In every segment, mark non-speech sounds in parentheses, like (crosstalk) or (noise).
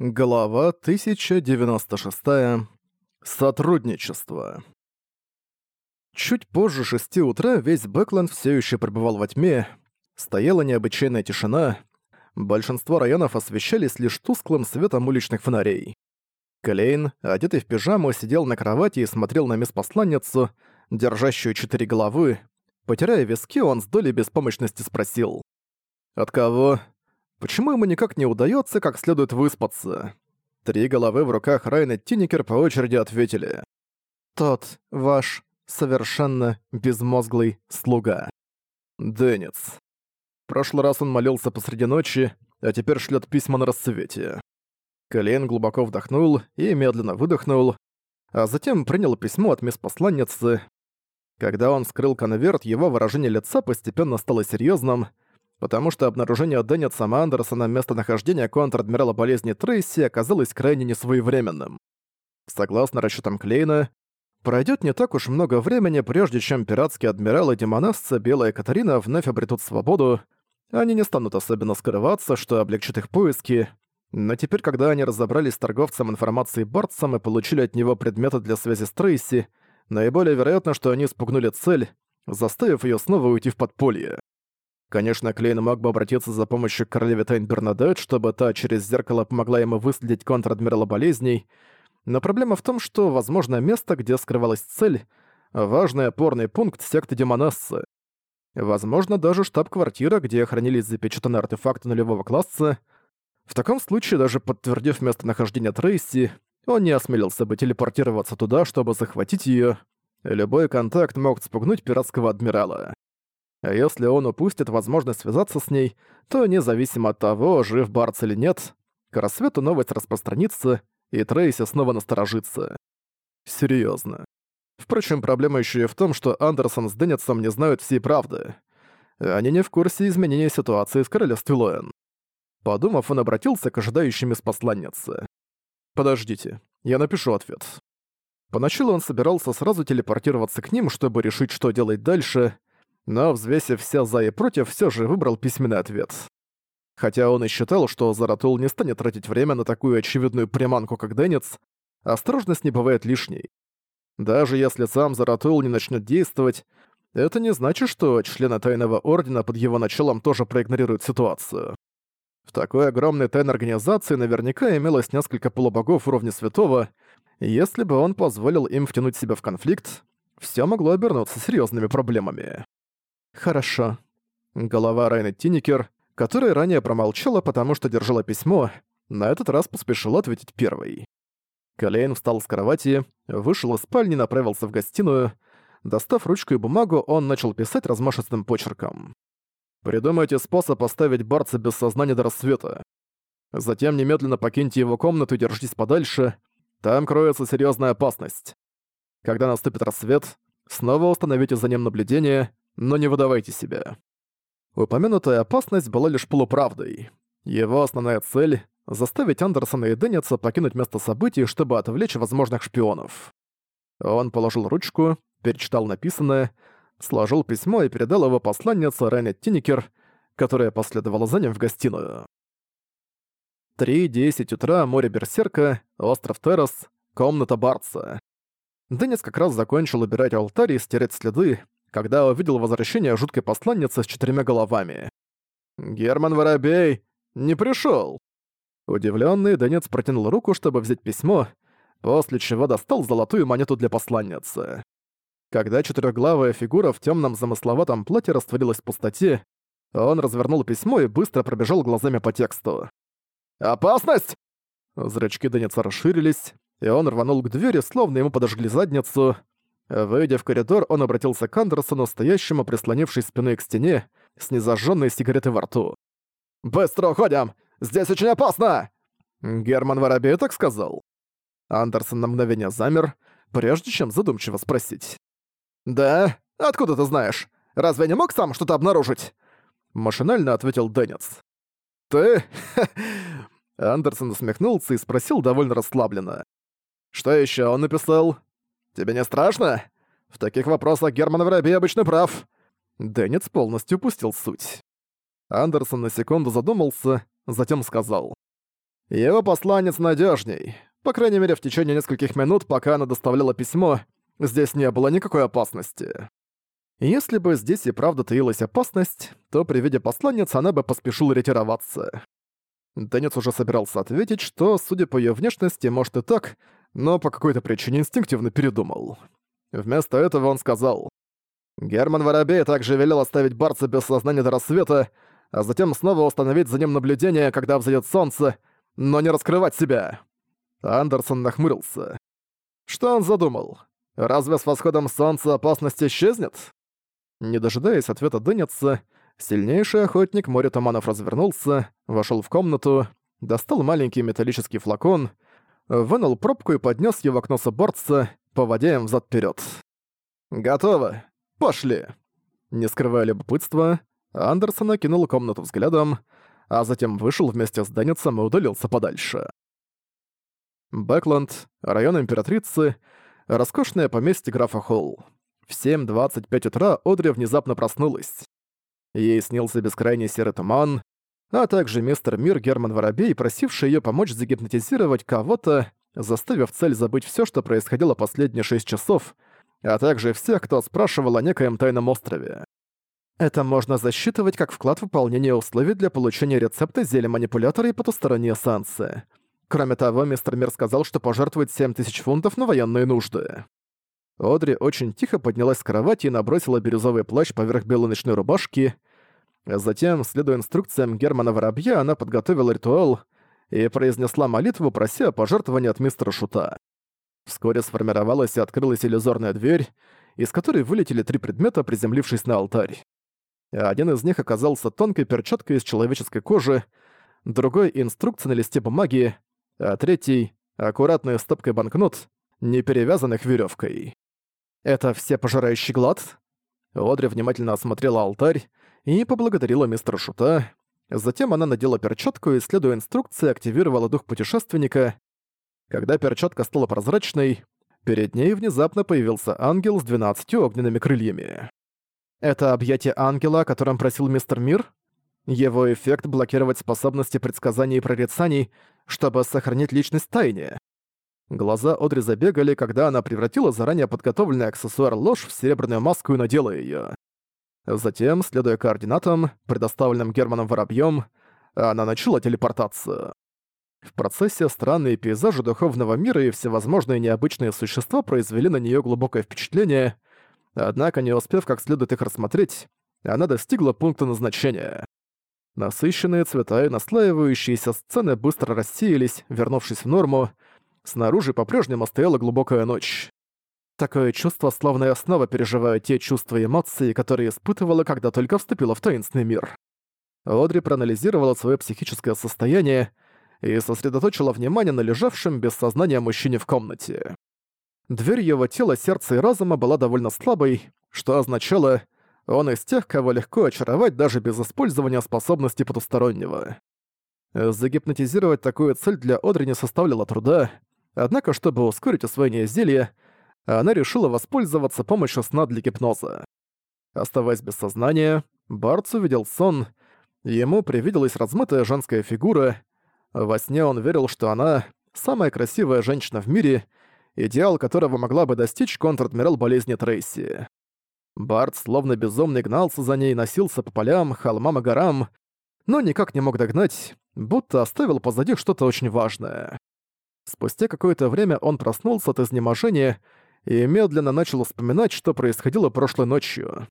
Глава 1096. Сотрудничество. Чуть позже шести утра весь Бэкленд все еще пребывал во тьме. Стояла необычайная тишина. Большинство районов освещались лишь тусклым светом уличных фонарей. Клейн, одетый в пижаму, сидел на кровати и смотрел на мисс-посланницу, держащую четыре головы. Потирая виски, он с долей беспомощности спросил. «От кого?» Почему ему никак не удается как следует выспаться? Три головы в руках Райна Тинникер по очереди ответили. «Тот, ваш, совершенно безмозглый слуга». Денец. В прошлый раз он молился посреди ночи, а теперь шлет письма на рассвете. Колен глубоко вдохнул и медленно выдохнул, а затем принял письмо от мисс посланницы. Когда он скрыл конверт, его выражение лица постепенно стало серьезным, потому что обнаружение Дэнни Сама Андерсона местонахождения контр-адмирала болезни Трейси оказалось крайне несвоевременным. Согласно расчетам Клейна, пройдет не так уж много времени, прежде чем пиратские адмиралы демонасцы Белая Катарина вновь обретут свободу, они не станут особенно скрываться, что облегчит их поиски, но теперь, когда они разобрались с торговцем информацией Бортсом и получили от него предметы для связи с Трейси, наиболее вероятно, что они спугнули цель, заставив ее снова уйти в подполье. Конечно, Клейн мог бы обратиться за помощью к королеве Тайн Бернадет, чтобы та через зеркало помогла ему выследить контр-адмирала болезней, но проблема в том, что, возможно, место, где скрывалась цель, важный опорный пункт секты Демонессы. Возможно, даже штаб-квартира, где хранились запечатанные артефакты нулевого класса. В таком случае, даже подтвердив местонахождение Трейси, он не осмелился бы телепортироваться туда, чтобы захватить её. Любой контакт мог спугнуть пиратского адмирала. А если он упустит возможность связаться с ней, то независимо от того, жив Барц или нет, к рассвету новость распространится, и Трейси снова насторожится. Серьезно. Впрочем, проблема еще и в том, что Андерсон с Деннетсом не знают всей правды. Они не в курсе изменения ситуации с королевстве Лоэн. Подумав, он обратился к ожидающим из посланницы. «Подождите, я напишу ответ». Поначалу он собирался сразу телепортироваться к ним, чтобы решить, что делать дальше — но, взвесив все «за» и «против», все же выбрал письменный ответ. Хотя он и считал, что Заратул не станет тратить время на такую очевидную приманку, как Денец, а осторожность не бывает лишней. Даже если сам Заратул не начнет действовать, это не значит, что члены Тайного Ордена под его началом тоже проигнорируют ситуацию. В такой огромной тайной организации наверняка имелось несколько полубогов уровня святого, и если бы он позволил им втянуть себя в конфликт, все могло обернуться серьезными проблемами. «Хорошо». Голова Райны Тинникер, которая ранее промолчала, потому что держала письмо, на этот раз поспешила ответить первой. Калейн встал с кровати, вышел из спальни, направился в гостиную. Достав ручку и бумагу, он начал писать размашистым почерком. «Придумайте способ оставить Барца без сознания до рассвета. Затем немедленно покиньте его комнату и держитесь подальше. Там кроется серьезная опасность. Когда наступит рассвет, снова установите за ним наблюдение но не выдавайте себя. Упомянутая опасность была лишь полуправдой. Его основная цель — заставить Андерсона и Денниса покинуть место событий, чтобы отвлечь возможных шпионов. Он положил ручку, перечитал написанное, сложил письмо и передал его посланнице Ренет Тинникер, которая последовала за ним в гостиную. 3.10 утра, море Берсерка, остров Террас, комната Барца. Деннис как раз закончил убирать алтарь и стирать следы, когда увидел возвращение жуткой посланницы с четырьмя головами. «Герман Воробей не пришёл!» Удивлённый Донец протянул руку, чтобы взять письмо, после чего достал золотую монету для посланницы. Когда четырёхглавая фигура в тёмном замысловатом платье растворилась в пустоте, он развернул письмо и быстро пробежал глазами по тексту. «Опасность!» Зрачки Донеца расширились, и он рванул к двери, словно ему подожгли задницу — Выйдя в коридор, он обратился к Андерсону, стоящему, прислонившись спиной к стене, с незажженной сигаретой во рту. «Быстро уходим! Здесь очень опасно!» Герман Воробей так сказал. Андерсон на мгновение замер, прежде чем задумчиво спросить. «Да? Откуда ты знаешь? Разве не мог сам что-то обнаружить?» Машинально ответил Деннис. «Ты?» (laughs) Андерсон усмехнулся и спросил довольно расслабленно. «Что еще он написал?» Тебе не страшно? В таких вопросах Герман Воробей обычно прав». Деннис полностью упустил суть. Андерсон на секунду задумался, затем сказал. «Его посланец надежней. По крайней мере, в течение нескольких минут, пока она доставляла письмо, здесь не было никакой опасности». Если бы здесь и правда таилась опасность, то при виде посланец она бы поспешила ретироваться. Танец уже собирался ответить, что, судя по ее внешности, может и так, но по какой-то причине инстинктивно передумал. Вместо этого он сказал, «Герман Воробей также велел оставить Барца без сознания до рассвета, а затем снова установить за ним наблюдение, когда взойдет солнце, но не раскрывать себя». Андерсон нахмурился. Что он задумал? Разве с восходом солнца опасность исчезнет? Не дожидаясь ответа Дынятся, сильнейший охотник моря туманов развернулся, вошел в комнату, достал маленький металлический флакон — вынул пробку и поднес ее в окно соборца, поводя им взад вперед. «Готово! Пошли!» Не скрывая любопытства, Андерсон окинул комнату взглядом, а затем вышел вместе с Деннисом и удалился подальше. Бэкленд, район Императрицы, роскошное поместье графа Холл. В 7.25 утра Одри внезапно проснулась. Ей снился бескрайний серый туман, а также мистер Мир Герман Воробей, просивший ее помочь загипнотизировать кого-то, заставив цель забыть все что происходило последние шесть часов, а также всех, кто спрашивал о некоем тайном острове. Это можно засчитывать как вклад в выполнение условий для получения рецепта зелья-манипулятора и потусторонней эссанции. Кроме того, мистер Мир сказал, что пожертвует 7000 фунтов на военные нужды. Одри очень тихо поднялась с кровати и набросила бирюзовый плащ поверх белой ночной рубашки — Затем, следуя инструкциям Германа Воробья, она подготовила ритуал и произнесла молитву, прося пожертвования от мистера Шута. Вскоре сформировалась и открылась иллюзорная дверь, из которой вылетели три предмета, приземлившись на алтарь. Один из них оказался тонкой перчаткой из человеческой кожи, другой — инструкция на листе бумаги, а третий — аккуратная стопка банкнот, не перевязанных веревкой. «Это все пожирающий глад?» Одри внимательно осмотрела алтарь, и поблагодарила мистера Шута. Затем она надела перчатку и, следуя инструкции, активировала дух путешественника. Когда перчатка стала прозрачной, перед ней внезапно появился ангел с 12 огненными крыльями. Это объятие ангела, о котором просил мистер Мир? Его эффект блокировать способности предсказаний и прорицаний, чтобы сохранить личность тайне. Глаза Одри забегали, когда она превратила заранее подготовленный аксессуар ложь в серебряную маску и надела ее. Затем, следуя координатам, предоставленным Германом Воробьём, она начала телепортацию. В процессе странные пейзажи духовного мира и всевозможные необычные существа произвели на нее глубокое впечатление, однако не успев как следует их рассмотреть, она достигла пункта назначения. Насыщенные цвета и наслаивающиеся сцены быстро рассеялись, вернувшись в норму. Снаружи по-прежнему стояла глубокая ночь. Такое чувство, словно я снова переживаю те чувства и эмоции, которые испытывала, когда только вступила в таинственный мир. Одри проанализировала свое психическое состояние и сосредоточила внимание на лежавшем без сознания мужчине в комнате. Дверь его тела, сердца и разума была довольно слабой, что означало, он из тех, кого легко очаровать даже без использования способности потустороннего. Загипнотизировать такую цель для Одри не составляло труда, однако, чтобы ускорить освоение зелья, а она решила воспользоваться помощью сна для гипноза. Оставаясь без сознания, Барц увидел сон, ему привиделась размытая женская фигура, во сне он верил, что она – самая красивая женщина в мире, идеал которого могла бы достичь контр-адмирал болезни Трейси. Барт словно безумный гнался за ней, носился по полям, холмам и горам, но никак не мог догнать, будто оставил позади что-то очень важное. Спустя какое-то время он проснулся от изнеможения и медленно начал вспоминать, что происходило прошлой ночью.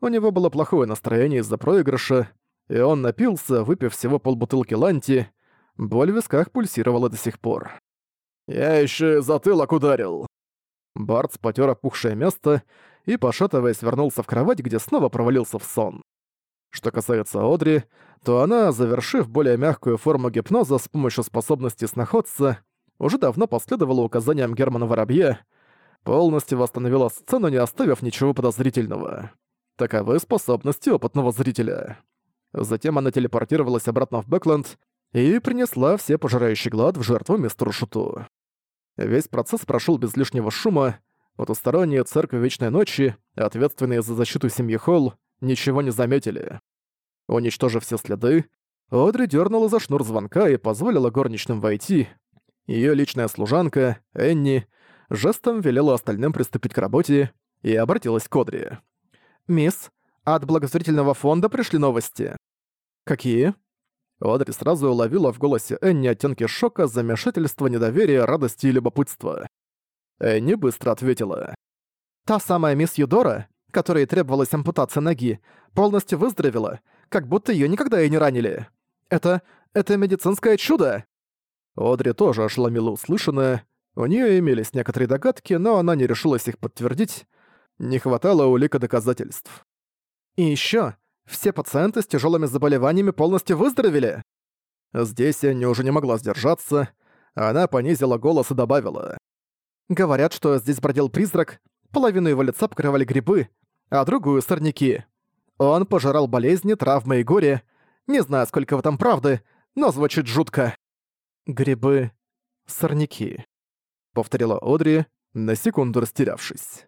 У него было плохое настроение из-за проигрыша, и он напился, выпив всего полбутылки ланти, боль в висках пульсировала до сих пор. «Я еще затылок ударил!» Бартс потер опухшее место и, пошатываясь, вернулся в кровать, где снова провалился в сон. Что касается Одри, то она, завершив более мягкую форму гипноза с помощью способности снаходца, уже давно последовала указаниям Германа Воробье — полностью восстановила сцену, не оставив ничего подозрительного. Таковы способности опытного зрителя. Затем она телепортировалась обратно в Бэкленд и принесла все пожирающий глад в жертву мистеру Шуту. Весь процесс прошел без лишнего шума, потусторонние церкви Вечной Ночи, ответственные за защиту семьи Холл, ничего не заметили. Уничтожив все следы, Одри дернула за шнур звонка и позволила горничным войти. Ее личная служанка, Энни, жестом велела остальным приступить к работе и обратилась к Одри. «Мисс, от благотворительного фонда пришли новости». «Какие?» Одри сразу уловила в голосе Энни оттенки шока, замешательства, недоверия, радости и любопытства. Энни быстро ответила. «Та самая мисс Юдора, которой требовалась ампутация ноги, полностью выздоровела, как будто ее никогда и не ранили. Это... это медицинское чудо!» Одри тоже ошеломила услышанное, у нее имелись некоторые догадки, но она не решилась их подтвердить. Не хватало улика доказательств. И еще все пациенты с тяжелыми заболеваниями полностью выздоровели. Здесь Энни уже не могла сдержаться. Она понизила голос и добавила. Говорят, что здесь бродил призрак, половину его лица покрывали грибы, а другую — сорняки. Он пожирал болезни, травмы и горе. Не знаю, сколько в этом правды, но звучит жутко. Грибы, сорняки повторила Одри, на секунду растерявшись.